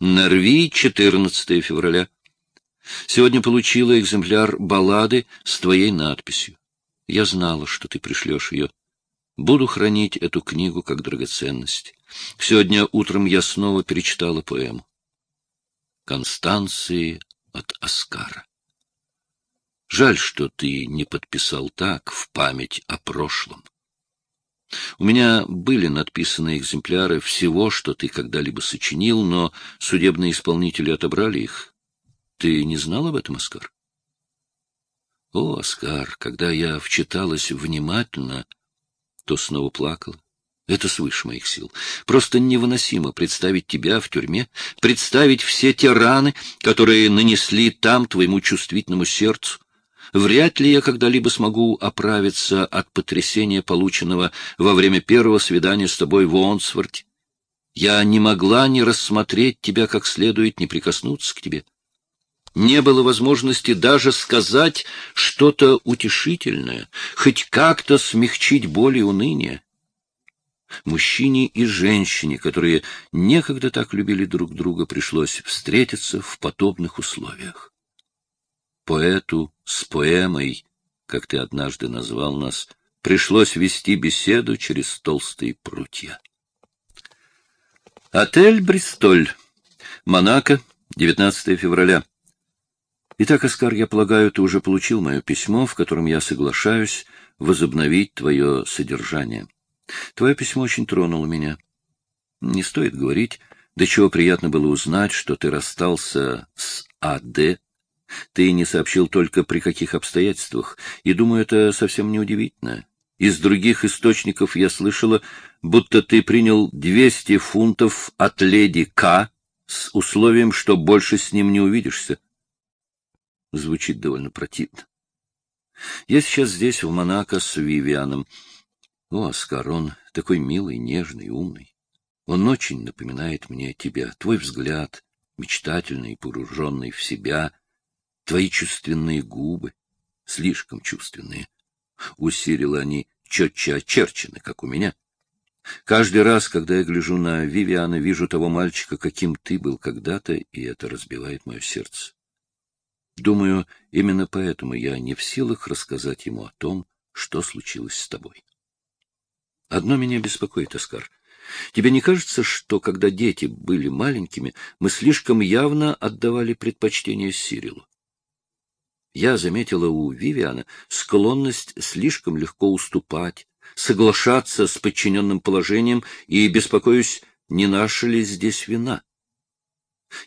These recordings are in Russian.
Норви, 14 февраля. Сегодня получила экземпляр баллады с твоей надписью. Я знала, что ты пришлешь ее. Буду хранить эту книгу как драгоценность. Сегодня утром я снова перечитала поэму. Констанции от Оскара. Жаль, что ты не подписал так в память о прошлом. У меня были надписаны экземпляры всего, что ты когда-либо сочинил, но судебные исполнители отобрали их. Ты не знал об этом, Оскар? О, Оскар, когда я вчиталась внимательно, то снова плакала. Это свыше моих сил. Просто невыносимо представить тебя в тюрьме, представить все те раны, которые нанесли там твоему чувствительному сердцу, Вряд ли я когда-либо смогу оправиться от потрясения, полученного во время первого свидания с тобой в Уонсворте. Я не могла ни рассмотреть тебя как следует, ни прикоснуться к тебе. Не было возможности даже сказать что-то утешительное, хоть как-то смягчить боль и уныние. Мужчине и женщине, которые некогда так любили друг друга, пришлось встретиться в подобных условиях. Поэту с поэмой, как ты однажды назвал нас, пришлось вести беседу через толстые прутья. Отель «Бристоль», Монако, 19 февраля. Итак, Оскар, я полагаю, ты уже получил мое письмо, в котором я соглашаюсь возобновить твое содержание. Твое письмо очень тронуло меня. Не стоит говорить, до чего приятно было узнать, что ты расстался с А.Д., ты не сообщил только при каких обстоятельствах, и, думаю, это совсем неудивительно. Из других источников я слышала, будто ты принял 200 фунтов от леди К. с условием, что больше с ним не увидишься. Звучит довольно противно. Я сейчас здесь, в Монако, с Вивианом. О, Оскар, он такой милый, нежный, умный. Он очень напоминает мне тебя, твой взгляд, мечтательный, погруженный в себя — Твои чувственные губы, слишком чувственные. У Сирила они четче очерчены, как у меня. Каждый раз, когда я гляжу на Вивиана, вижу того мальчика, каким ты был когда-то, и это разбивает мое сердце. Думаю, именно поэтому я не в силах рассказать ему о том, что случилось с тобой. Одно меня беспокоит, Оскар. Тебе не кажется, что, когда дети были маленькими, мы слишком явно отдавали предпочтение Сирилу? Я заметила у Вивиана склонность слишком легко уступать, соглашаться с подчиненным положением и беспокоюсь, не наша ли здесь вина.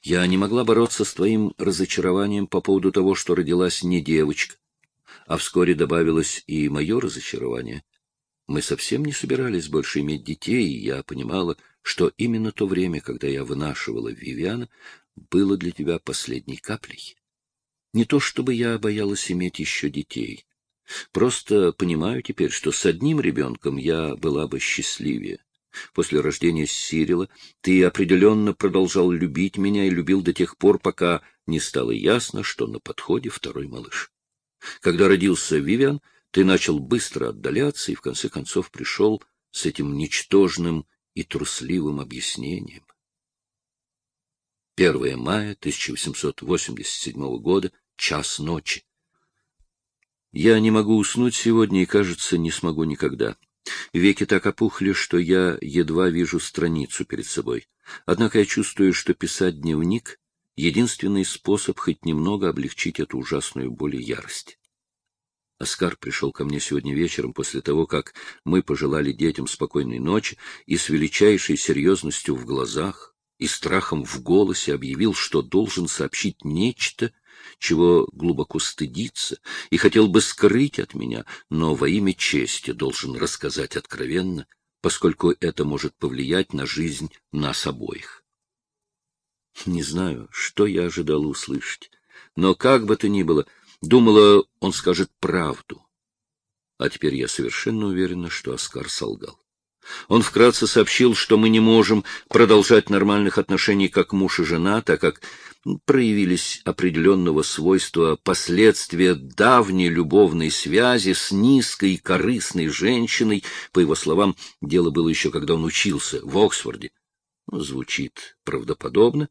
Я не могла бороться с твоим разочарованием по поводу того, что родилась не девочка, а вскоре добавилось и мое разочарование. Мы совсем не собирались больше иметь детей, и я понимала, что именно то время, когда я вынашивала Вивиана, было для тебя последней каплей. Не то чтобы я боялась иметь еще детей. Просто понимаю теперь, что с одним ребенком я была бы счастливее. После рождения Сирила ты определенно продолжал любить меня и любил до тех пор, пока не стало ясно, что на подходе второй малыш. Когда родился Вивиан, ты начал быстро отдаляться и в конце концов пришел с этим ничтожным и трусливым объяснением. 1 мая 1887 года, час ночи. Я не могу уснуть сегодня и, кажется, не смогу никогда. Веки так опухли, что я едва вижу страницу перед собой. Однако я чувствую, что писать дневник — единственный способ хоть немного облегчить эту ужасную боль и ярость. Оскар пришел ко мне сегодня вечером после того, как мы пожелали детям спокойной ночи и с величайшей серьезностью в глазах и страхом в голосе объявил, что должен сообщить нечто, чего глубоко стыдится и хотел бы скрыть от меня, но во имя чести должен рассказать откровенно, поскольку это может повлиять на жизнь нас обоих. Не знаю, что я ожидал услышать, но как бы то ни было, думала, он скажет правду. А теперь я совершенно уверена, что Оскар солгал. Он вкратце сообщил, что мы не можем продолжать нормальных отношений как муж и жена, так как проявились определенного свойства последствия давней любовной связи с низкой корыстной женщиной. По его словам, дело было еще, когда он учился в Оксфорде. Ну, звучит правдоподобно.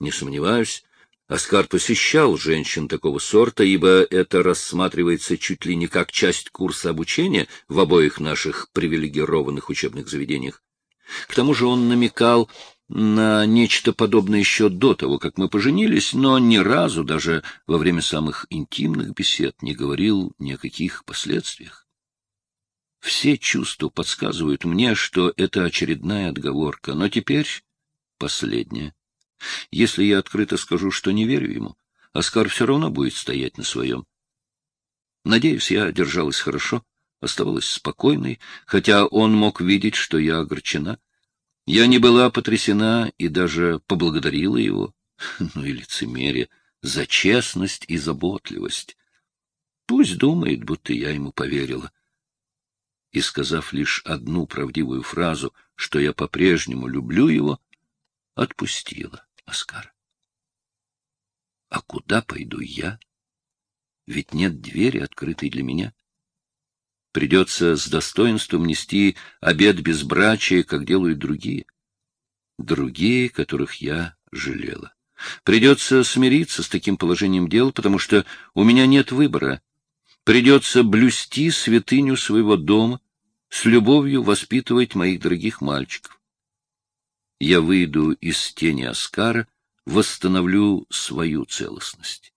Не сомневаюсь, Оскар посещал женщин такого сорта, ибо это рассматривается чуть ли не как часть курса обучения в обоих наших привилегированных учебных заведениях. К тому же он намекал на нечто подобное еще до того, как мы поженились, но ни разу, даже во время самых интимных бесед, не говорил ни о каких последствиях. Все чувства подсказывают мне, что это очередная отговорка, но теперь последняя. Если я открыто скажу, что не верю ему, Оскар все равно будет стоять на своем. Надеюсь, я держалась хорошо, оставалась спокойной, хотя он мог видеть, что я огорчена. Я не была потрясена и даже поблагодарила его, ну и лицемерие, за честность и заботливость. Пусть думает, будто я ему поверила. И, сказав лишь одну правдивую фразу, что я по-прежнему люблю его, отпустила Оскара. А куда пойду я? Ведь нет двери, открытой для меня. Придется с достоинством нести обед безбрачия, как делают другие. Другие, которых я жалела. Придется смириться с таким положением дел, потому что у меня нет выбора. Придется блюсти святыню своего дома, с любовью воспитывать моих дорогих мальчиков я выйду из тени Оскара, восстановлю свою целостность.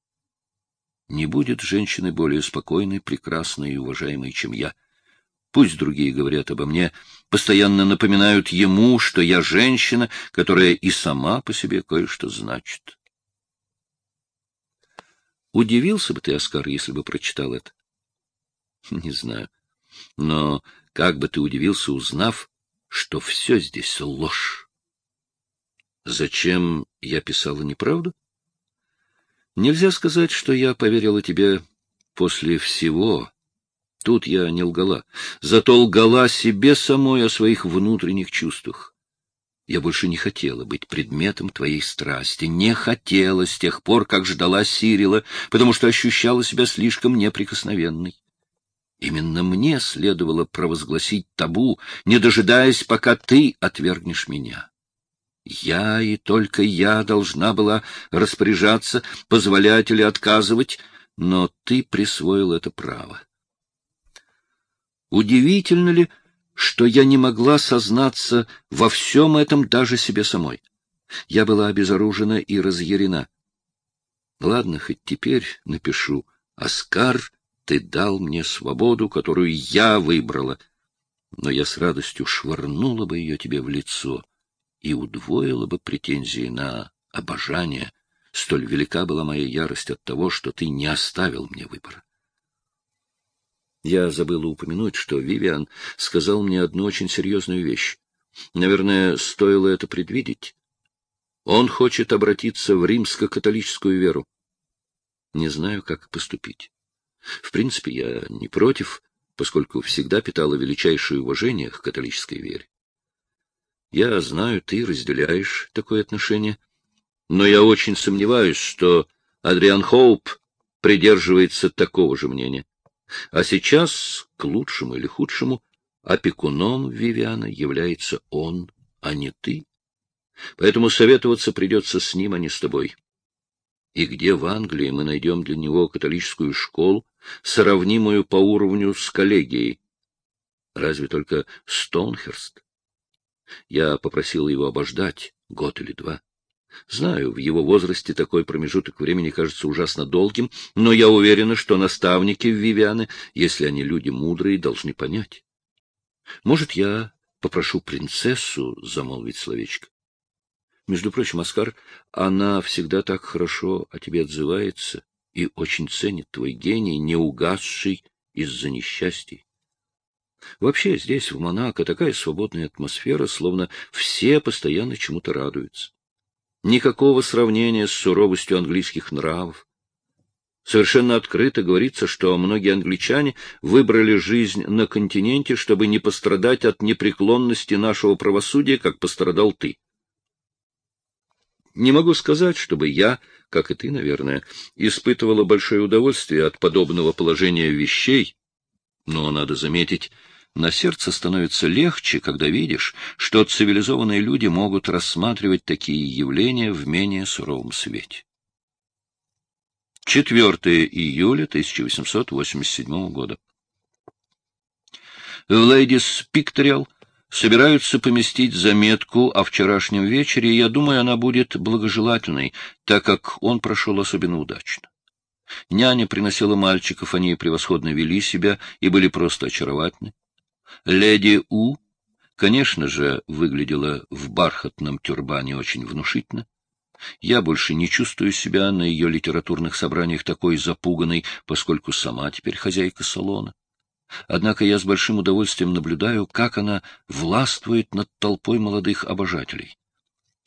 Не будет женщины более спокойной, прекрасной и уважаемой, чем я. Пусть другие говорят обо мне, постоянно напоминают ему, что я женщина, которая и сама по себе кое-что значит. Удивился бы ты, Оскар, если бы прочитал это? Не знаю. Но как бы ты удивился, узнав, что все здесь ложь. Зачем я писала неправду? Нельзя сказать, что я поверила тебе после всего. Тут я не лгала. Зато лгала себе самой о своих внутренних чувствах. Я больше не хотела быть предметом твоей страсти, не хотела с тех пор, как ждала Сирила, потому что ощущала себя слишком неприкосновенной. Именно мне следовало провозгласить табу, не дожидаясь, пока ты отвергнешь меня. Я и только я должна была распоряжаться, позволять или отказывать, но ты присвоил это право. Удивительно ли, что я не могла сознаться во всем этом даже себе самой? Я была обезоружена и разъярена. Ладно, хоть теперь напишу. Оскар, ты дал мне свободу, которую я выбрала, но я с радостью швырнула бы ее тебе в лицо и удвоила бы претензии на обожание. Столь велика была моя ярость от того, что ты не оставил мне выбора. Я забыла упомянуть, что Вивиан сказал мне одну очень серьезную вещь. Наверное, стоило это предвидеть. Он хочет обратиться в римско-католическую веру. Не знаю, как поступить. В принципе, я не против, поскольку всегда питала величайшее уважение к католической вере. Я знаю, ты разделяешь такое отношение, но я очень сомневаюсь, что Адриан Хоуп придерживается такого же мнения. А сейчас, к лучшему или худшему, опекуном Вивиана является он, а не ты. Поэтому советоваться придется с ним, а не с тобой. И где в Англии мы найдем для него католическую школу, сравнимую по уровню с коллегией? Разве только Стоунхерст? Я попросил его обождать год или два. Знаю, в его возрасте такой промежуток времени кажется ужасно долгим, но я уверена, что наставники Вивианы, если они люди мудрые, должны понять. Может, я попрошу принцессу замолвить словечко? Между прочим, Оскар, она всегда так хорошо о тебе отзывается и очень ценит твой гений, не угасший из-за несчастий. Вообще здесь, в Монако, такая свободная атмосфера, словно все постоянно чему-то радуются. Никакого сравнения с суровостью английских нравов. Совершенно открыто говорится, что многие англичане выбрали жизнь на континенте, чтобы не пострадать от непреклонности нашего правосудия, как пострадал ты. Не могу сказать, чтобы я, как и ты, наверное, испытывала большое удовольствие от подобного положения вещей, но, надо заметить, На сердце становится легче, когда видишь, что цивилизованные люди могут рассматривать такие явления в менее суровом свете. 4 июля 1887 года. В Ladies Pictorial собираются поместить заметку о вчерашнем вечере, и я думаю, она будет благожелательной, так как он прошел особенно удачно. Няня приносила мальчиков, они превосходно вели себя и были просто очаровательны. Леди У, конечно же, выглядела в бархатном тюрбане очень внушительно. Я больше не чувствую себя на ее литературных собраниях такой запуганной, поскольку сама теперь хозяйка салона. Однако я с большим удовольствием наблюдаю, как она властвует над толпой молодых обожателей.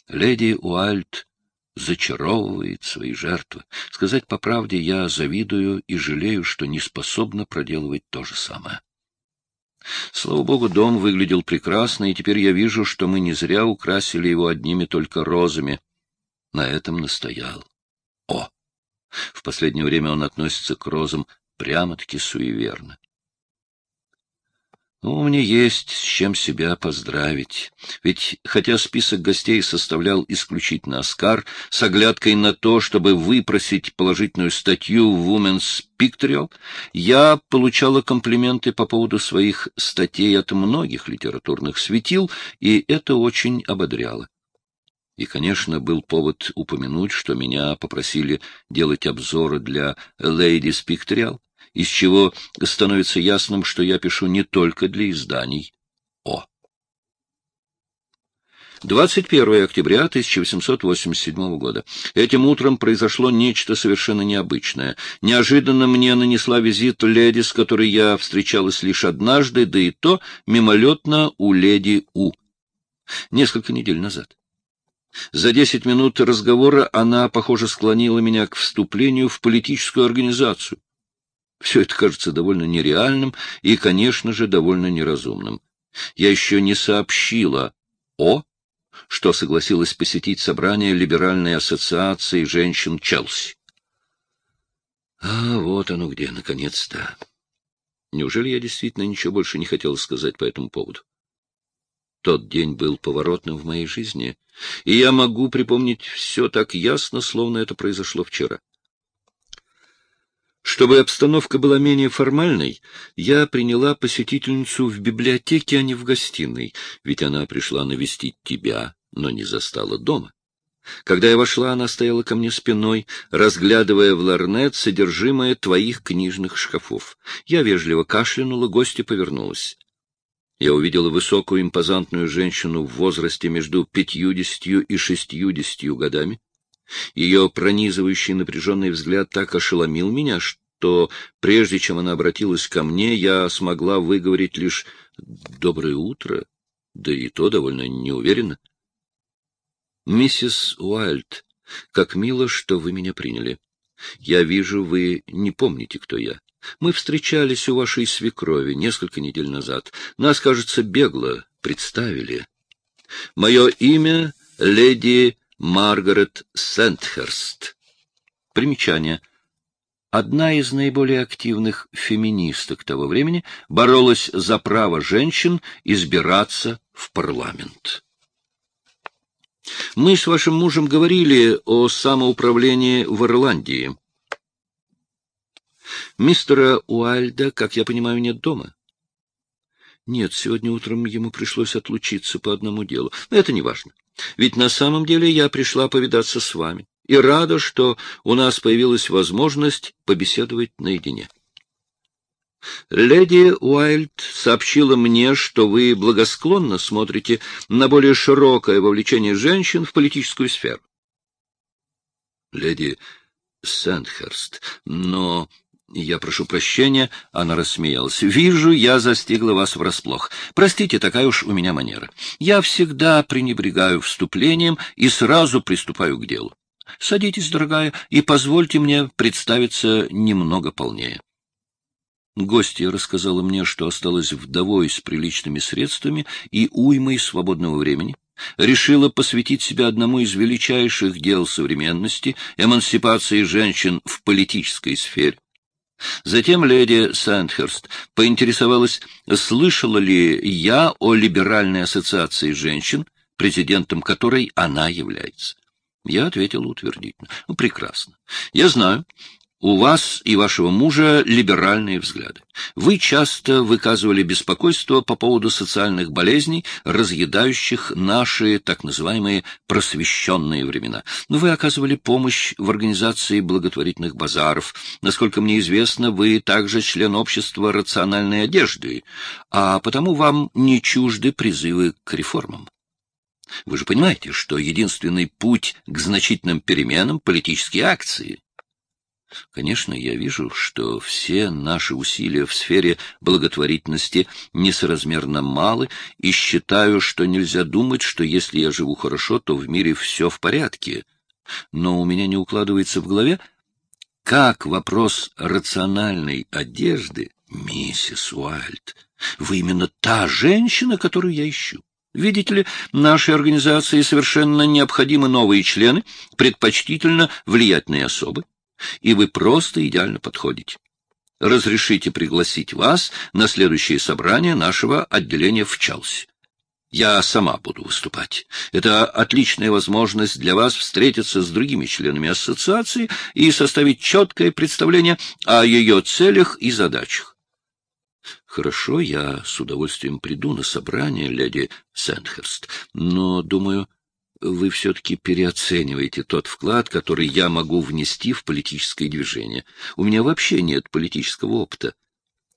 Леди Уальт зачаровывает свои жертвы. Сказать по правде, я завидую и жалею, что не способна проделывать то же самое. Слава богу, дом выглядел прекрасно, и теперь я вижу, что мы не зря украсили его одними только розами. На этом настоял. О! В последнее время он относится к розам прямо-таки суеверно. Ну, мне есть с чем себя поздравить. Ведь, хотя список гостей составлял исключительно Оскар, с оглядкой на то, чтобы выпросить положительную статью в Women's Pictorial, я получала комплименты по поводу своих статей от многих литературных светил, и это очень ободряло. И, конечно, был повод упомянуть, что меня попросили делать обзоры для Ladies Pictorial из чего становится ясным, что я пишу не только для изданий О. 21 октября 1887 года. Этим утром произошло нечто совершенно необычное. Неожиданно мне нанесла визит леди, с которой я встречалась лишь однажды, да и то мимолетно у леди У. Несколько недель назад. За десять минут разговора она, похоже, склонила меня к вступлению в политическую организацию. Все это кажется довольно нереальным и, конечно же, довольно неразумным. Я еще не сообщила о, что согласилась посетить собрание Либеральной ассоциации женщин Челси. А вот оно где, наконец-то. Неужели я действительно ничего больше не хотел сказать по этому поводу? Тот день был поворотным в моей жизни, и я могу припомнить все так ясно, словно это произошло вчера. Чтобы обстановка была менее формальной, я приняла посетительницу в библиотеке, а не в гостиной, ведь она пришла навестить тебя, но не застала дома. Когда я вошла, она стояла ко мне спиной, разглядывая в ларнет содержимое твоих книжных шкафов. Я вежливо кашлянула, гостья повернулась. Я увидела высокую импозантную женщину в возрасте между пятьюдесятью и шестьюдесятью годами. Ее пронизывающий напряженный взгляд так ошеломил меня, что, прежде чем она обратилась ко мне, я смогла выговорить лишь «доброе утро», да и то довольно неуверенно. «Миссис Уайльд, как мило, что вы меня приняли. Я вижу, вы не помните, кто я. Мы встречались у вашей свекрови несколько недель назад. Нас, кажется, бегло представили. Мое имя — леди Маргарет Сентхерст. Примечание. Одна из наиболее активных феминисток того времени боролась за право женщин избираться в парламент. Мы с вашим мужем говорили о самоуправлении в Ирландии. Мистера Уайльда, как я понимаю, нет дома. Нет, сегодня утром ему пришлось отлучиться по одному делу. Но это не важно. Ведь на самом деле я пришла повидаться с вами и рада, что у нас появилась возможность побеседовать наедине. Леди Уайльд сообщила мне, что вы благосклонно смотрите на более широкое вовлечение женщин в политическую сферу. Леди Сэндхерст, но я прошу прощения, она рассмеялась. Вижу, я застигла вас врасплох. Простите, такая уж у меня манера. Я всегда пренебрегаю вступлением и сразу приступаю к делу. Садитесь, дорогая, и позвольте мне представиться немного полнее. Гостья рассказала мне, что осталась вдовой с приличными средствами и уймой свободного времени, решила посвятить себя одному из величайших дел современности — эмансипации женщин в политической сфере. Затем леди Сэндхерст поинтересовалась, слышала ли я о Либеральной ассоциации женщин, президентом которой она является. Я ответил утвердительно. Ну, прекрасно. Я знаю, у вас и вашего мужа либеральные взгляды. Вы часто выказывали беспокойство по поводу социальных болезней, разъедающих наши так называемые просвещенные времена. Но вы оказывали помощь в организации благотворительных базаров. Насколько мне известно, вы также член общества рациональной одежды, а потому вам не чужды призывы к реформам. Вы же понимаете, что единственный путь к значительным переменам — политические акции. Конечно, я вижу, что все наши усилия в сфере благотворительности несоразмерно малы, и считаю, что нельзя думать, что если я живу хорошо, то в мире все в порядке. Но у меня не укладывается в голове, как вопрос рациональной одежды, миссис Уайльд, вы именно та женщина, которую я ищу. Видите ли, нашей организации совершенно необходимы новые члены, предпочтительно влиятельные особы и вы просто идеально подходите. Разрешите пригласить вас на следующее собрание нашего отделения в Челси. Я сама буду выступать. Это отличная возможность для вас встретиться с другими членами ассоциации и составить четкое представление о ее целях и задачах. Хорошо, я с удовольствием приду на собрание, леди Сэндхерст, но, думаю, вы все-таки переоцениваете тот вклад, который я могу внести в политическое движение. У меня вообще нет политического опыта.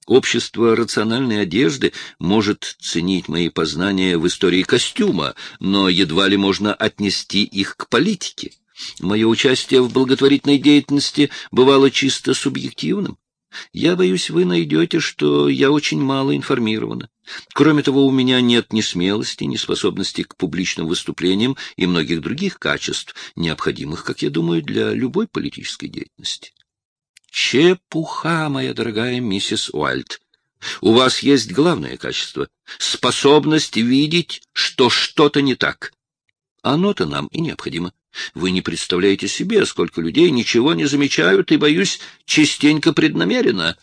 Общество рациональной одежды может ценить мои познания в истории костюма, но едва ли можно отнести их к политике. Мое участие в благотворительной деятельности бывало чисто субъективным. Я боюсь, вы найдете, что я очень мало информирована. Кроме того, у меня нет ни смелости, ни способности к публичным выступлениям и многих других качеств, необходимых, как я думаю, для любой политической деятельности. Чепуха, моя дорогая миссис Уайльд. У вас есть главное качество — способность видеть, что что-то не так. Оно-то нам и необходимо. Вы не представляете себе, сколько людей ничего не замечают и, боюсь, частенько преднамеренно.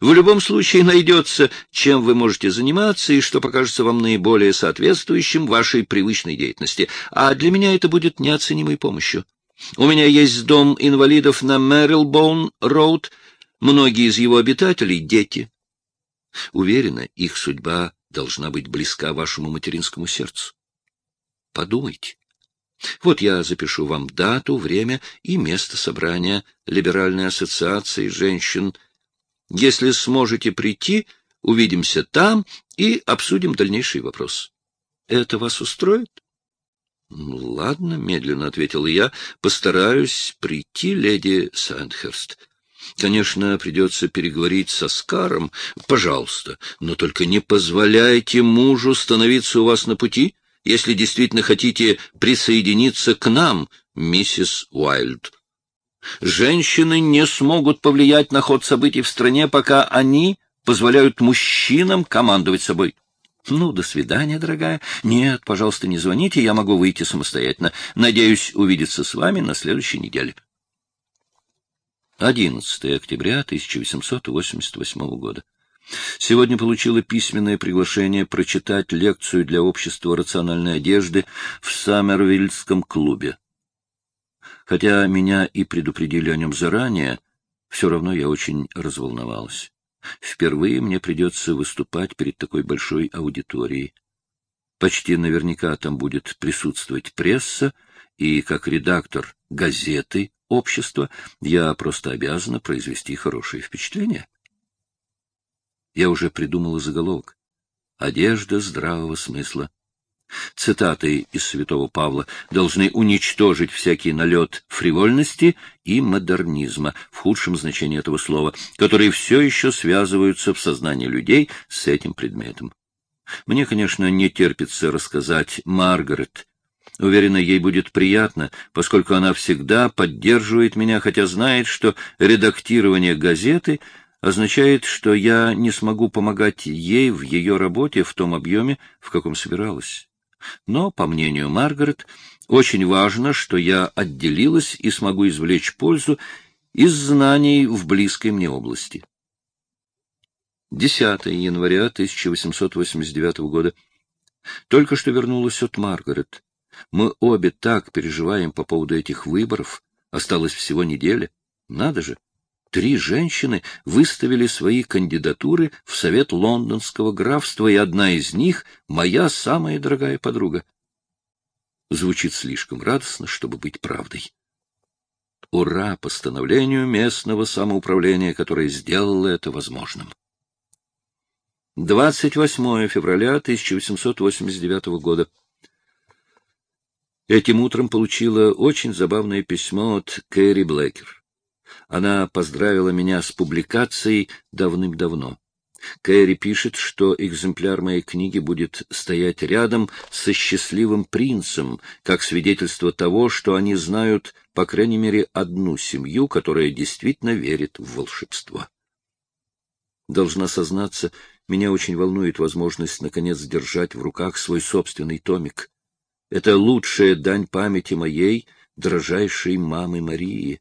В любом случае найдется, чем вы можете заниматься и что покажется вам наиболее соответствующим вашей привычной деятельности, а для меня это будет неоценимой помощью. У меня есть дом инвалидов на Мэрилбоун-роуд, многие из его обитателей — дети. Уверена, их судьба должна быть близка вашему материнскому сердцу. Подумайте. Вот я запишу вам дату, время и место собрания Либеральной ассоциации женщин. Если сможете прийти, увидимся там и обсудим дальнейший вопрос. Это вас устроит? Ну, — Ладно, — медленно ответил я, — постараюсь прийти, леди Сандхерст. Конечно, придется переговорить со Скаром. Пожалуйста, но только не позволяйте мужу становиться у вас на пути если действительно хотите присоединиться к нам, миссис Уайльд. Женщины не смогут повлиять на ход событий в стране, пока они позволяют мужчинам командовать собой. Ну, до свидания, дорогая. Нет, пожалуйста, не звоните, я могу выйти самостоятельно. Надеюсь увидеться с вами на следующей неделе. 11 октября 1888 года. Сегодня получила письменное приглашение прочитать лекцию для общества рациональной одежды в Саммервильском клубе. Хотя меня и предупредили о нем заранее, все равно я очень разволновалась. Впервые мне придется выступать перед такой большой аудиторией. Почти наверняка там будет присутствовать пресса, и как редактор газеты общества я просто обязана произвести хорошее впечатление. Я уже придумала заголовок. «Одежда здравого смысла». Цитаты из святого Павла должны уничтожить всякий налет фривольности и модернизма, в худшем значении этого слова, которые все еще связываются в сознании людей с этим предметом. Мне, конечно, не терпится рассказать Маргарет. Уверена, ей будет приятно, поскольку она всегда поддерживает меня, хотя знает, что редактирование газеты — означает, что я не смогу помогать ей в ее работе в том объеме, в каком собиралась. Но, по мнению Маргарет, очень важно, что я отделилась и смогу извлечь пользу из знаний в близкой мне области. 10 января 1889 года. Только что вернулась от Маргарет. Мы обе так переживаем по поводу этих выборов. Осталось всего неделя. Надо же, три женщины выставили свои кандидатуры в Совет Лондонского графства, и одна из них — моя самая дорогая подруга. Звучит слишком радостно, чтобы быть правдой. Ура постановлению местного самоуправления, которое сделало это возможным. 28 февраля 1889 года. Этим утром получила очень забавное письмо от Кэрри Блэкер. Она поздравила меня с публикацией давным-давно. Кэрри пишет, что экземпляр моей книги будет стоять рядом со счастливым принцем, как свидетельство того, что они знают, по крайней мере, одну семью, которая действительно верит в волшебство. Должна сознаться, меня очень волнует возможность, наконец, держать в руках свой собственный томик. Это лучшая дань памяти моей, дрожайшей мамы Марии.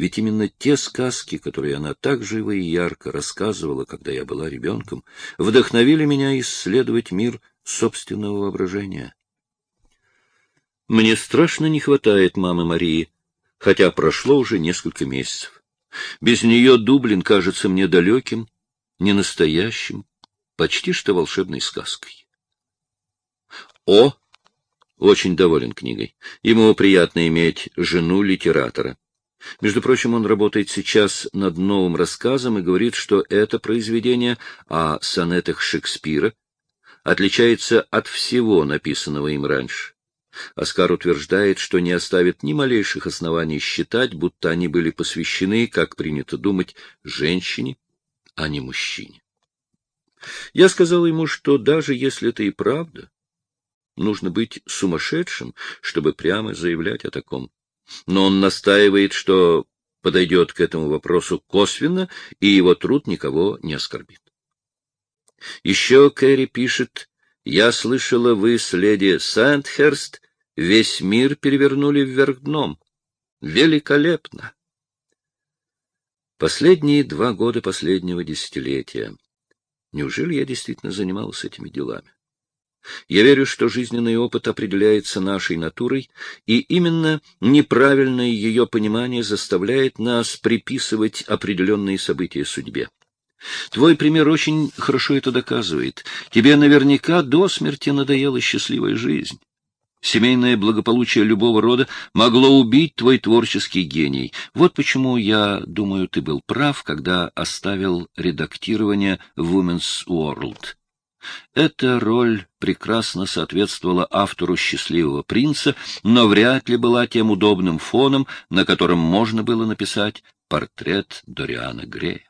Ведь именно те сказки, которые она так живо и ярко рассказывала, когда я была ребенком, вдохновили меня исследовать мир собственного воображения. Мне страшно не хватает мамы Марии, хотя прошло уже несколько месяцев. Без нее Дублин кажется мне далеким, ненастоящим, почти что волшебной сказкой. О очень доволен книгой. Ему приятно иметь жену литератора. Между прочим, он работает сейчас над новым рассказом и говорит, что это произведение о сонетах Шекспира отличается от всего написанного им раньше. Оскар утверждает, что не оставит ни малейших оснований считать, будто они были посвящены, как принято думать, женщине, а не мужчине. Я сказал ему, что даже если это и правда, нужно быть сумасшедшим, чтобы прямо заявлять о таком но он настаивает, что подойдет к этому вопросу косвенно, и его труд никого не оскорбит. Еще Кэрри пишет, «Я слышала, вы с леди Сандхерст весь мир перевернули вверх дном. Великолепно!» Последние два года последнего десятилетия. Неужели я действительно занимался этими делами? Я верю, что жизненный опыт определяется нашей натурой, и именно неправильное ее понимание заставляет нас приписывать определенные события судьбе. Твой пример очень хорошо это доказывает. Тебе наверняка до смерти надоела счастливая жизнь. Семейное благополучие любого рода могло убить твой творческий гений. Вот почему, я думаю, ты был прав, когда оставил редактирование Women's World. Эта роль прекрасно соответствовала автору «Счастливого принца», но вряд ли была тем удобным фоном, на котором можно было написать портрет Дориана Грея.